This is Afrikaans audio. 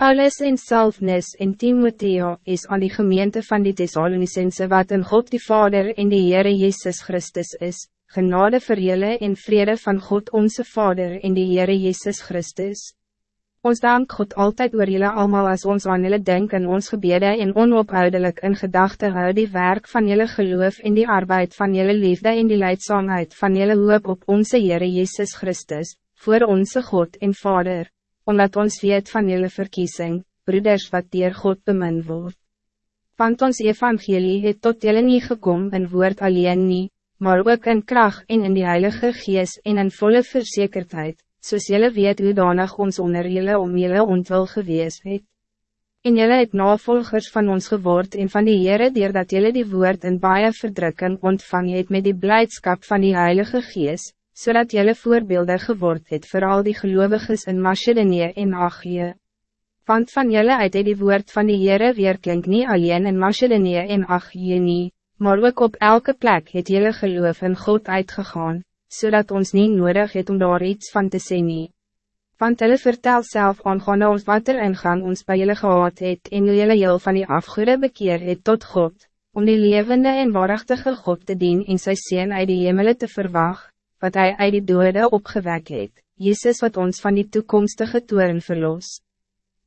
Paulus en Salfnis en Timotheo is aan die gemeente van die Thessalonicense wat in God die Vader en die Heere Jezus Christus is, genade vir julle en vrede van God onze Vader en die Heere Jezus Christus. Ons dank God altijd oor julle allemaal als ons aan julle denk en ons gebede en onophoudelijk in gedachte hou die werk van julle geloof en die arbeid van julle liefde en die leidzaamheid van julle hoop op onze Heere Jezus Christus, voor onze God en Vader omdat ons weet van jullie verkiezing, broeders wat dier God bemin word. Want ons evangelie het tot jullie niet gekomen in woord alleen niet, maar ook in kracht en in die Heilige Gees en in volle verzekerdheid, soos jullie weet hoe danig ons onder jullie om jullie ontwil gewees het. En jullie het navolgers van ons geword en van die Heere dier dat jullie die woord in baie verdrukking ontvang het met die blijdschap van die Heilige Gees, zodat jelle voorbeelden geword het voor al die gelovigen in Macedonië en Achië. Want van jelle uit het die woord van die Heere weerklink niet alleen in Macedonië en Achië nie, maar ook op elke plek het jelle geloof in God uitgegaan, zodat ons niet nodig het om daar iets van te sê nie. Want hulle vertel zelf aangaande ons wat er ingang ons bij jullie gehad het en hoe jylle heel van die afgoede bekeer het tot God, om die levende en waarachtige God te dien en sy sien uit die hemele te verwachten wat hij uit die dode opgewek het, Jezus wat ons van die toekomstige toeren verlost.